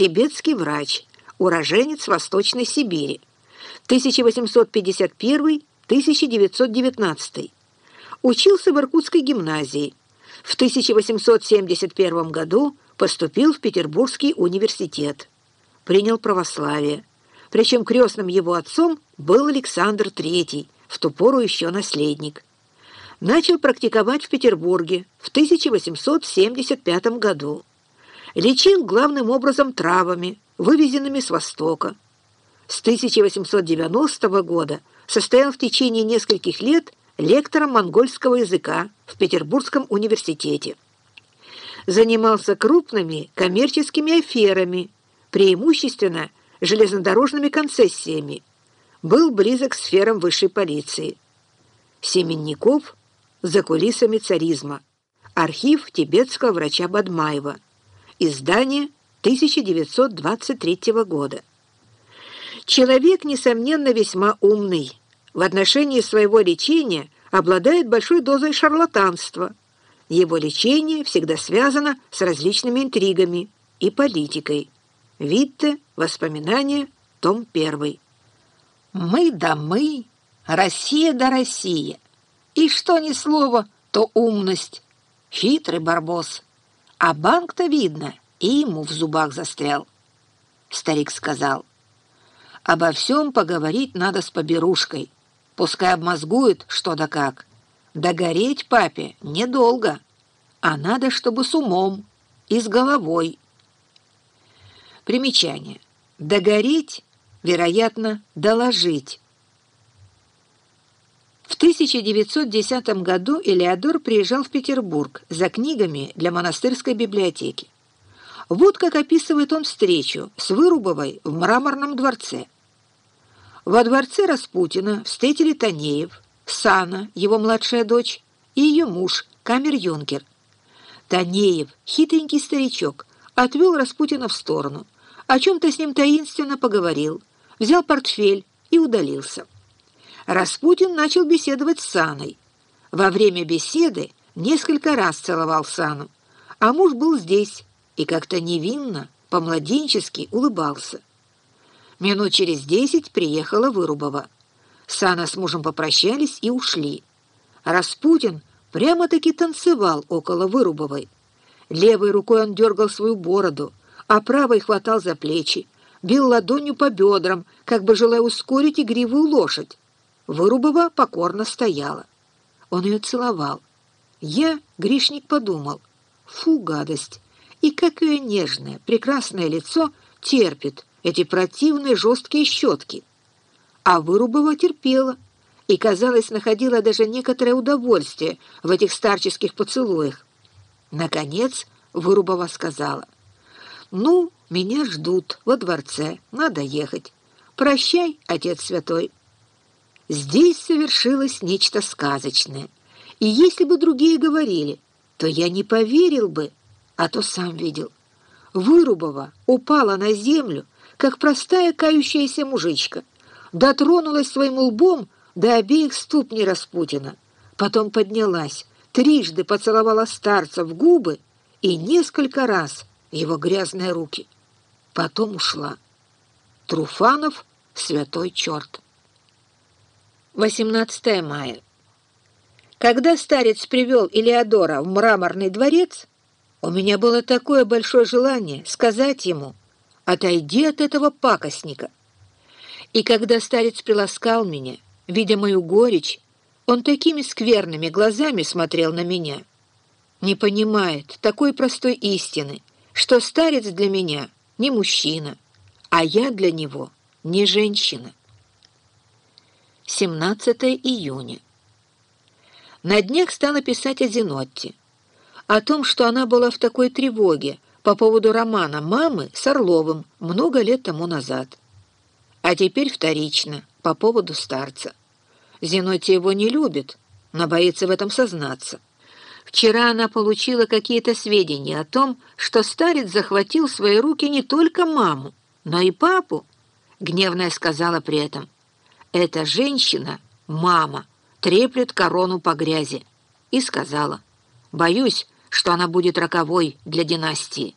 тибетский врач, уроженец Восточной Сибири, 1851-1919. Учился в Иркутской гимназии. В 1871 году поступил в Петербургский университет. Принял православие. Причем крестным его отцом был Александр III, в ту пору еще наследник. Начал практиковать в Петербурге в 1875 году. Лечил главным образом травами, вывезенными с Востока. С 1890 года состоял в течение нескольких лет лектором монгольского языка в Петербургском университете. Занимался крупными коммерческими аферами, преимущественно железнодорожными концессиями, был близок к сферам высшей полиции. Семенников за кулисами царизма. Архив тибетского врача Бадмаева. Издание 1923 года. Человек, несомненно, весьма умный. В отношении своего лечения обладает большой дозой шарлатанства. Его лечение всегда связано с различными интригами и политикой. Витте, воспоминания, том 1. Мы да мы, Россия да Россия. И что ни слово, то умность. Хитрый барбос. А банк-то видно, и ему в зубах застрял. Старик сказал, обо всем поговорить надо с поберушкой. Пускай обмозгует что да как. Догореть папе недолго, а надо, чтобы с умом и с головой. Примечание. Догореть вероятно, доложить. В 1910 году Элеодор приезжал в Петербург за книгами для монастырской библиотеки. Вот как описывает он встречу с Вырубовой в Мраморном дворце. Во дворце Распутина встретили Танеев, Сана, его младшая дочь, и ее муж, камер-юнкер. Танеев, хитренький старичок, отвел Распутина в сторону, о чем-то с ним таинственно поговорил – взял портфель и удалился. Распутин начал беседовать с Саной. Во время беседы несколько раз целовал Сану, а муж был здесь и как-то невинно, по-младенчески улыбался. Минут через десять приехала Вырубова. Сана с мужем попрощались и ушли. Распутин прямо-таки танцевал около Вырубовой. Левой рукой он дергал свою бороду, а правой хватал за плечи, бил ладонью по бедрам, как бы желая ускорить игривую лошадь. Вырубова покорно стояла. Он ее целовал. Я, грешник, подумал, фу, гадость, и как ее нежное, прекрасное лицо терпит эти противные жесткие щетки. А Вырубова терпела и, казалось, находила даже некоторое удовольствие в этих старческих поцелуях. Наконец Вырубова сказала, «Ну, меня ждут во дворце, надо ехать. Прощай, Отец Святой. Здесь совершилось нечто сказочное. И если бы другие говорили, то я не поверил бы, а то сам видел. Вырубова упала на землю, как простая кающаяся мужичка, дотронулась своим лбом до обеих ступней Распутина, потом поднялась, трижды поцеловала старца в губы и несколько раз его грязные руки — Потом ушла. Труфанов — святой черт. 18 мая. Когда старец привел Илеодора в мраморный дворец, у меня было такое большое желание сказать ему «Отойди от этого пакостника». И когда старец приласкал меня, видя мою горечь, он такими скверными глазами смотрел на меня. Не понимает такой простой истины, что старец для меня — не мужчина, а я для него не женщина. 17 июня. На днях стала писать о Зенотте, о том, что она была в такой тревоге по поводу романа мамы с Орловым много лет тому назад. А теперь вторично, по поводу старца. Зенотти его не любит, но боится в этом сознаться. Вчера она получила какие-то сведения о том, что старец захватил в свои руки не только маму, но и папу. Гневная сказала при этом, «Эта женщина, мама, треплет корону по грязи». И сказала, «Боюсь, что она будет роковой для династии».